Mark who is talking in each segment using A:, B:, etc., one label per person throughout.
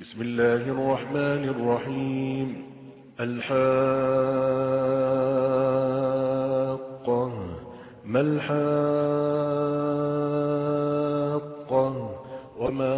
A: بسم الله الرحمن الرحيم. الحاقة. ما الحاقة؟ وما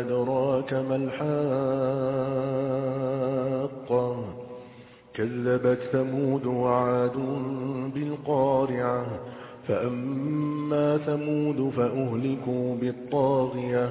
A: أدراك ما الحاقة؟ كذبت ثمود وعاد بالقارعة. فأما ثمود فأهلكوا بالطاغية.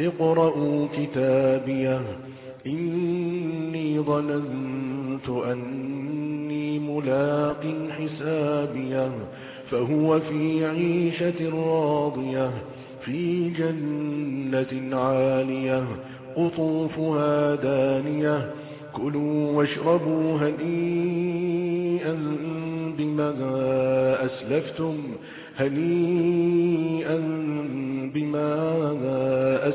A: اقرأوا كتابيه إني ظننت أني ملاق حسابيه فهو في عيشة راضية في جنة عالية قطوفها دانية. كلوا واشربوا هنيئا بما أسلفتم. هنيئا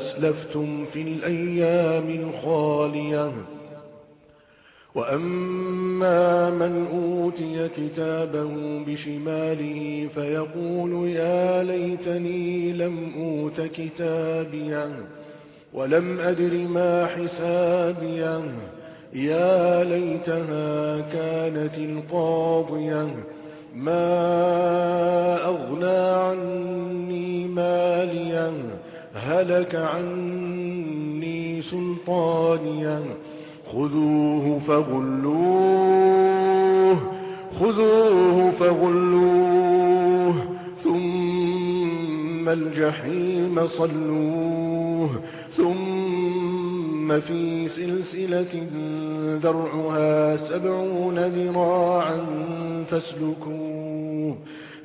A: أسلفتم في الأيام الخالية. وأما من أوتي كتابه بشماله فيقول يا ليتني لم أوت كتابيا ولم أدر ما حسابيا. يا ليتها كانت القاضية. ما أغنى عني ماليا. هلك عني سلطانيا. خذوه فغلوه خذوه فغلوه ثم الجحيم صلوه ثم في سلسلة ذرعها سبعون ذراعا فاسلكوه.